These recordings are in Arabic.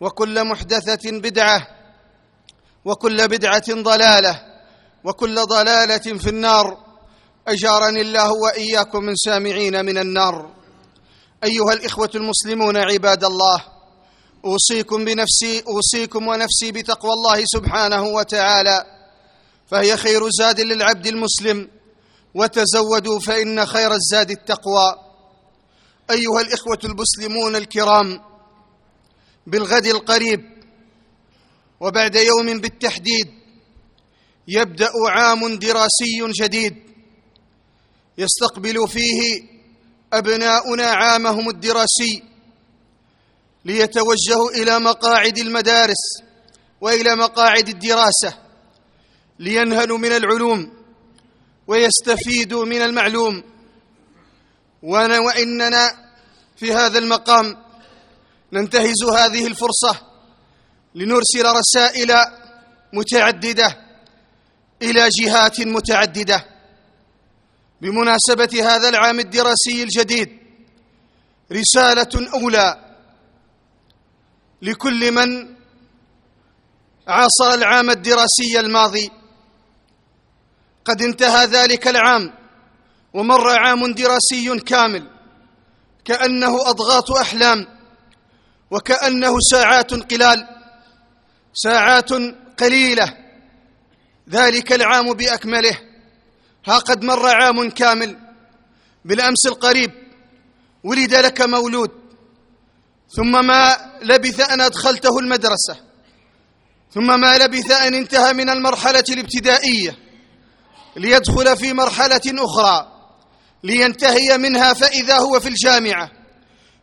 وكل محدثة بدعة وكل بدعة ضلالة وكل ضلالة في النار. أجارني الله وإياكم من سامعين من النار. أيها الإخوة المسلمون عباد الله أوصيكم بنفسي أوصيكم ونفسي بتقوى الله سبحانه وتعالى. فهي خير زاد للعبد المسلم. وتزودوا فإن خير الزاد التقوى. أيها الإخوة المسلمون الكرام بالغد القريب وبعد يوم بالتحديد يبدأ عام دراسي جديد يستقبل فيه أبناؤنا عامهم الدراسي ليتوجهوا إلى مقاعد المدارس وإلى مقاعد الدراسة لينهلوا من العلوم ويستفيدوا من المعلوم. وإننا في هذا المقام ننتهز هذه الفرصة لنرسل رسائل متعددة إلى جهات متعددة. بمناسبة هذا العام الدراسي الجديد رسالة أولى لكل من عاصر العام الدراسي الماضي. قد انتهى ذلك العام ومر عام دراسي كامل كأنه أضغاث أحلام. وكأنه ساعات قلال ساعات قليلة ذلك العام بأكمله. ها قد مر عام كامل بالأمس القريب ولد لك مولود ثم ما لبث أن أدخلته المدرسة ثم ما لبث أن انتهى من المرحلة الابتدائية ليدخل في مرحلة أخرى لينتهي منها فإذا هو في الجامعة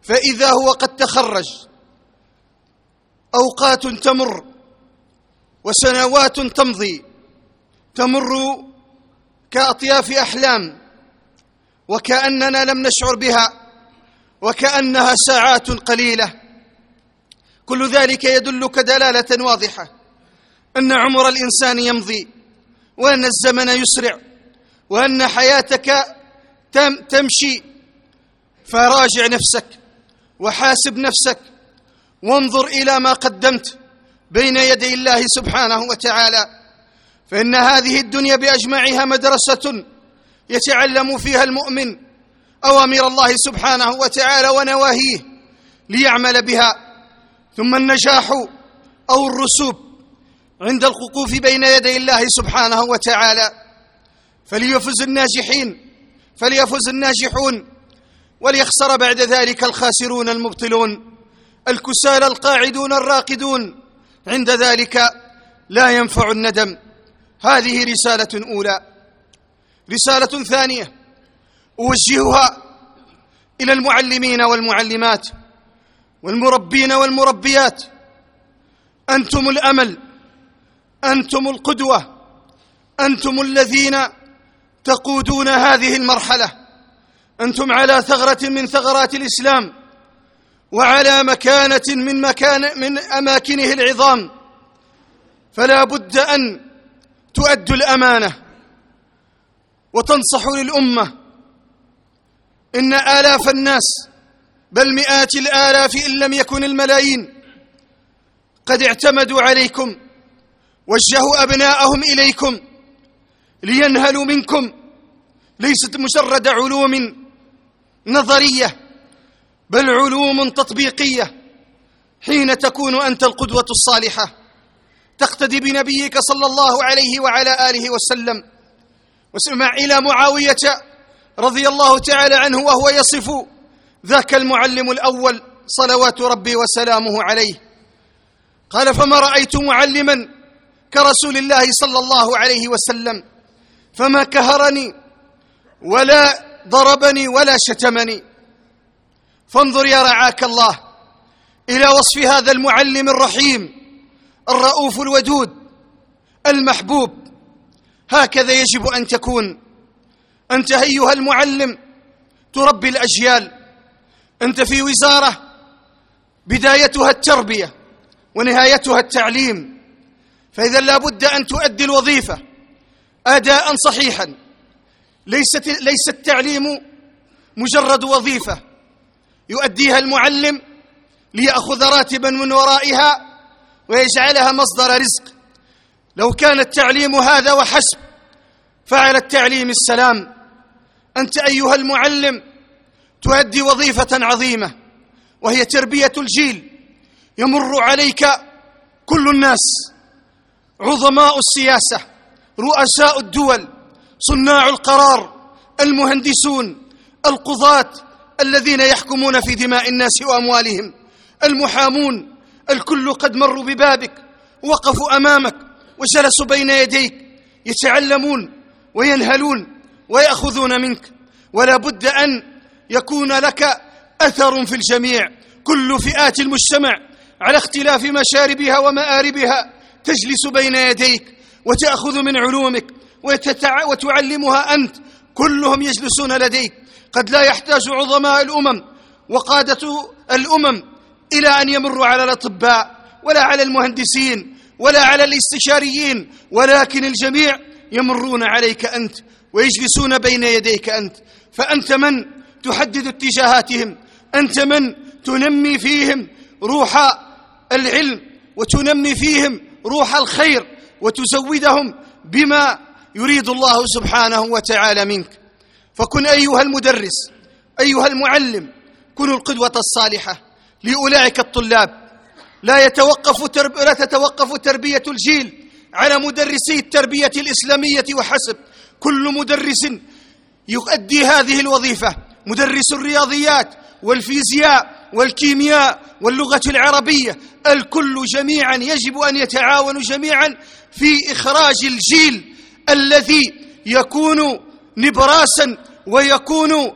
فإذا هو قد تخرج. أوقات تمر وسنوات تمضي تمر كأطياف أحلام وكأننا لم نشعر بها وكأنها ساعات قليلة كل ذلك يدلك دلالة واضحة أن عمر الإنسان يمضي وأن الزمن يسرع وأن حياتك تم تمشي فراجع نفسك وحاسب نفسك وانظر إلى ما قدمت بين يدي الله سبحانه وتعالى فإن هذه الدنيا بأجمعها مدرسة يتعلم فيها المؤمن أوامر الله سبحانه وتعالى ونواهيه ليعمل بها ثم النجاح أو الرسوب عند الوقوف بين يدي الله سبحانه وتعالى. فليفز الناجحين فليفز الناجحون وليخسر بعد ذلك الخاسرون المبطلون. الكسالى القاعدون الراقدون. عند ذلك لا ينفع الندم. هذه رسالة أولى. رسالة ثانية. أوجهها إلى المعلمين والمعلمات والمربين والمربيات. أنتم الأمل. أنتم القدوة. أنتم الذين تقودون هذه المرحلة. أنتم على ثغرة من ثغرات الإسلام. وعلى مكانة من مكان من أماكنه العظام. فلا بد أن تؤدوا الأمانة وتنصحوا للأمة. إن آلاف الناس بل مئات الآلاف إن لم يكن الملايين قد اعتمدوا عليكم وجهوا أبناءهم إليكم لينهلوا منكم ليست مجرد علوم نظرية. بل علوم تطبيقية حين تكون أنت القدوة الصالحة. تقتدي بنبيك صلى الله عليه وعلى آله وسلم. واسمع إلى معاوية رضي الله تعالى عنه وهو يصف ذاك المعلم الأول صلوات ربي وسلامه عليه. قال فما رأيت معلما كرسول الله صلى الله عليه وسلم فما كهرني ولا ضربني ولا شتمني فانظر يا رعاك الله إلى وصف هذا المعلم الرحيم الرؤوف الودود المحبوب. هكذا يجب أن تكون. أنت أيها المعلم تربي الأجيال. أنت في وزارة بدايتها التربية ونهايتها التعليم. فإذا لا بد أن تؤدي الوظيفة اداء صحيحا. ليست ليس التعليم مجرد وظيفة. يؤديها المعلم ليأخذ راتبا من ورائها ويجعلها مصدر رزق. لو كان التعليم هذا وحسب فعلى التعليم السلام. أنت أيها المعلم تؤدي وظيفة عظيمة وهي تربية الجيل. يمر عليك كل الناس عظماء السياسة رؤساء الدول صناع القرار المهندسون القضاة الذين يحكمون في دماء الناس وأموالهم. المحامون الكل قد مروا ببابك وقفوا أمامك وجلسوا بين يديك يتعلمون وينهلون ويأخذون منك. ولا بد أن يكون لك أثر في الجميع. كل فئات المجتمع على اختلاف مشاربها ومآربها تجلس بين يديك وتأخذ من علومك وتعلمها أنت. كلهم يجلسون لديك. قد لا يحتاج عظماء الأمم وقادة الأمم إلى أن يمروا على الأطباء ولا على المهندسين ولا على الاستشاريين ولكن الجميع يمرون عليك أنت ويجلسون بين يديك أنت. فأنت من تحدد اتجاهاتهم؟ أنت من تنمي فيهم روح العلم وتنمي فيهم روح الخير وتزودهم بما يريد الله سبحانه وتعالى منك. فكن أيها المدرس أيها المعلم كن القدوة الصالحة لأولئك الطلاب. لا يتوقف ترب... لا تتوقف تربية الجيل على مدرسي التربية الإسلامية وحسب. كل مدرس يؤدي هذه الوظيفة. مدرس الرياضيات والفيزياء والكيمياء واللغة العربية. الكل جميعا يجب أن يتعاونوا جميعا في إخراج الجيل الذي يكون نبراسا ويكون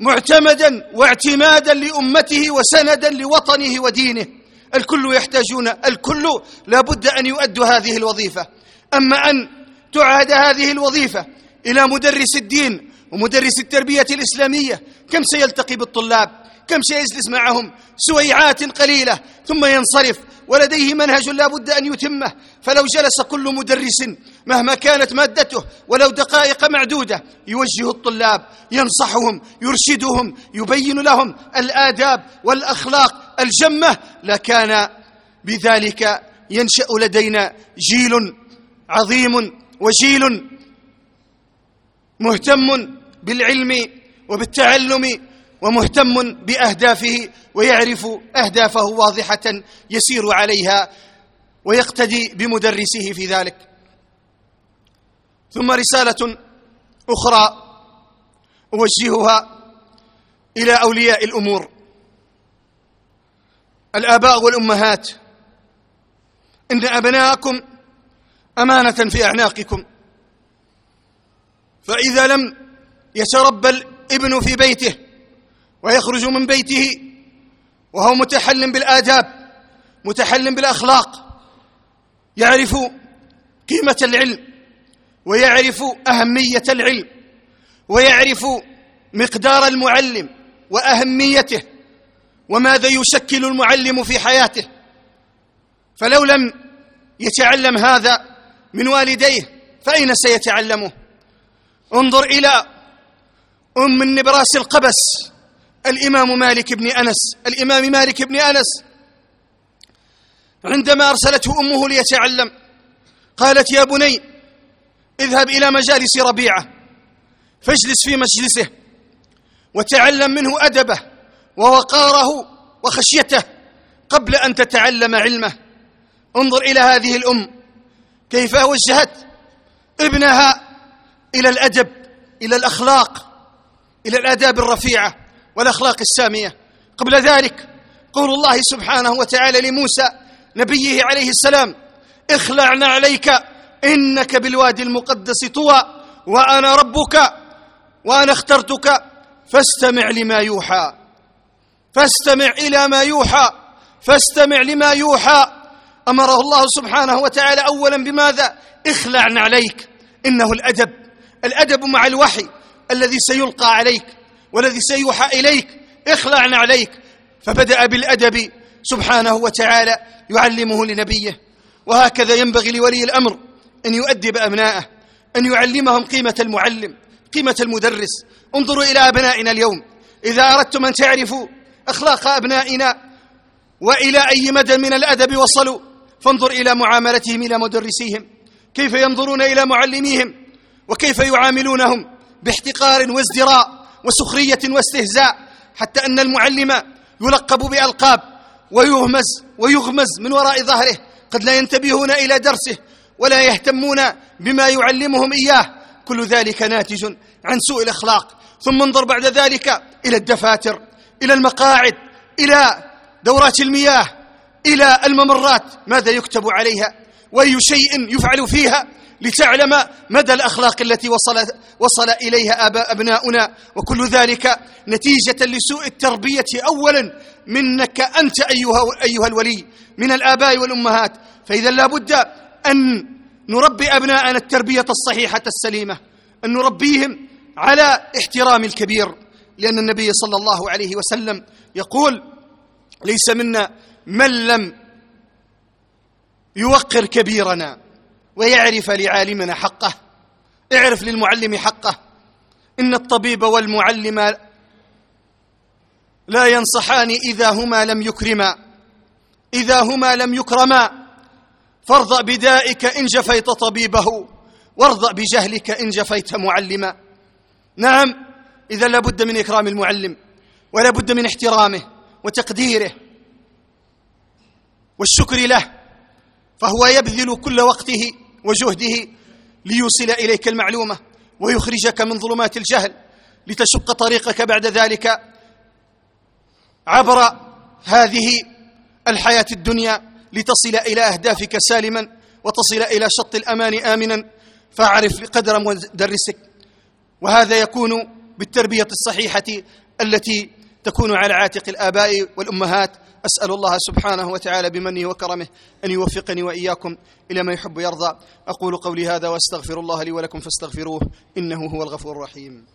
معتمدا واعتمادا لأمته وسندا لوطنه ودينه. الكل يحتاجون الكل لابد أن يؤدوا هذه الوظيفة. أما أن تعاد هذه الوظيفة إلى مدرس الدين ومدرس التربية الإسلامية كم سيلتقي بالطلاب؟ كم سيجلس معهم؟ سويعات قليلة ثم ينصرف. ولديه منهج لا بد أن يتمه فلو جلس كل مدرس مهما كانت مادته ولو دقائق معدودة يوجه الطلاب ينصحهم يرشدهم يبين لهم الآداب والأخلاق الجمة لكان بذلك ينشأ لدينا جيل عظيم وجيل مهتم بالعلم وبالتعلم ومهتم بأهدافه ويعرف أهدافه واضحة يسير عليها ويقتدي بمدرسه في ذلك. ثم رسالة أخرى أوجهها إلى أولياء الأمور. الآباء والأمهات إن أبناءكم أمانة في أعناقكم فإذا لم يتربى الابن في بيته ويخرج من بيته وهو متحل بالآداب متحل بالأخلاق يعرف قيمة العلم ويعرف أهمية العلم ويعرف مقدار المعلم وأهميته وماذا يشكل المعلم في حياته. فلو لم يتعلم هذا من والديه فأين سيتعلمه؟ انظر إلى أم النبراس القبس. الإمام مالك بن أنس الإمام مالك بن أنس. عندما أرسلته أمه ليتعلم قالت يا بني اذهب إلى مجالس ربيعة فاجلس في مجلسه وتعلم منه أدبه ووقاره وخشيته قبل أن تتعلم علمه. انظر إلى هذه الأم كيف وجهت ابنها إلى الأدب إلى الأخلاق إلى الآداب الرفيعة. والأخلاق السامية. قبل ذلك قول الله سبحانه وتعالى لموسى نبيه عليه السلام اخلعنا عليك إنك بالوادي المقدس طوى وأنا ربك وأنا اخترتك فاستمع لما يوحى فاستمع إلى ما يوحى فاستمع لما يوحى. أمره الله سبحانه وتعالى أولا بماذا؟ اخلعنا عليك إنه الأدب الأدب مع الوحي الذي سيلقى عليك. والذي سيوحى إليك إخلعنا عليك. فبدأ بالأدب سبحانه وتعالى يعلمه لنبيه. وهكذا ينبغي لولي الأمر أن يؤدب أبناءه أن يعلمهم قيمة المعلم قيمة المدرس. انظروا إلى أبنائنا اليوم. إذا أردتم أن تعرفوا أخلاق أبنائنا وإلى أي مدى من الأدب وصلوا فانظر إلى معاملتهم إلى مدرسيهم. كيف ينظرون إلى معلميهم وكيف يعاملونهم باحتقار وازدراء. وسخرية واستهزاء حتى أن المعلم يلقب بألقاب ويهمز ويغمز من وراء ظهره. قد لا ينتبهون إلى درسه ولا يهتمون بما يعلمهم إياه. كل ذلك ناتج عن سوء الأخلاق. ثم انظر بعد ذلك إلى الدفاتر إلى المقاعد إلى دورات المياه إلى الممرات. ماذا يكتب عليها؟ وأي شيء يفعل فيها؟ لتعلم مدى الأخلاق التي وصل, وصل إليها آباء أبناؤنا. وكل ذلك نتيجة لسوء التربية أولا منك أنت أيها, أيها الولي من الآباء والأمهات. فإذا لابد أن نربي أبناءنا التربية الصحيحة السليمة أن نربيهم على احترام الكبير. لأن النبي صلى الله عليه وسلم يقول ليس منا من لم يوقر كبيرنا. ويعرف لعالمنا حقه. اعرف للمعلم حقه. إن الطبيب والمعلم لا ينصحان إذا هما لم يكرما. إذا هما لم يكرما فارضأ بدائك إن جفيت طبيبه وارضأ بجهلك إن جفيت معلما. نعم إذا لابد من إكرام المعلم ولا بد من احترامه وتقديره والشكر له فهو يبذل كل وقته. وجهده ليوصل إليك المعلومة ويخرجك من ظلمات الجهل لتشق طريقك بعد ذلك عبر هذه الحياة الدنيا لتصل إلى أهدافك سالما وتصل إلى شط الأمان آمنا. فاعرف قدر مدرسك وهذا يكون بالتربية الصحيحة التي تكون على عاتق الآباء والأمهات أسأل الله سبحانه وتعالى بمنه وكرمه أن يوفقني وإياكم إلى ما يحب ويرضى. أقول قولي هذا وأستغفر الله لي ولكم فاستغفروه إنه هو الغفور الرحيم.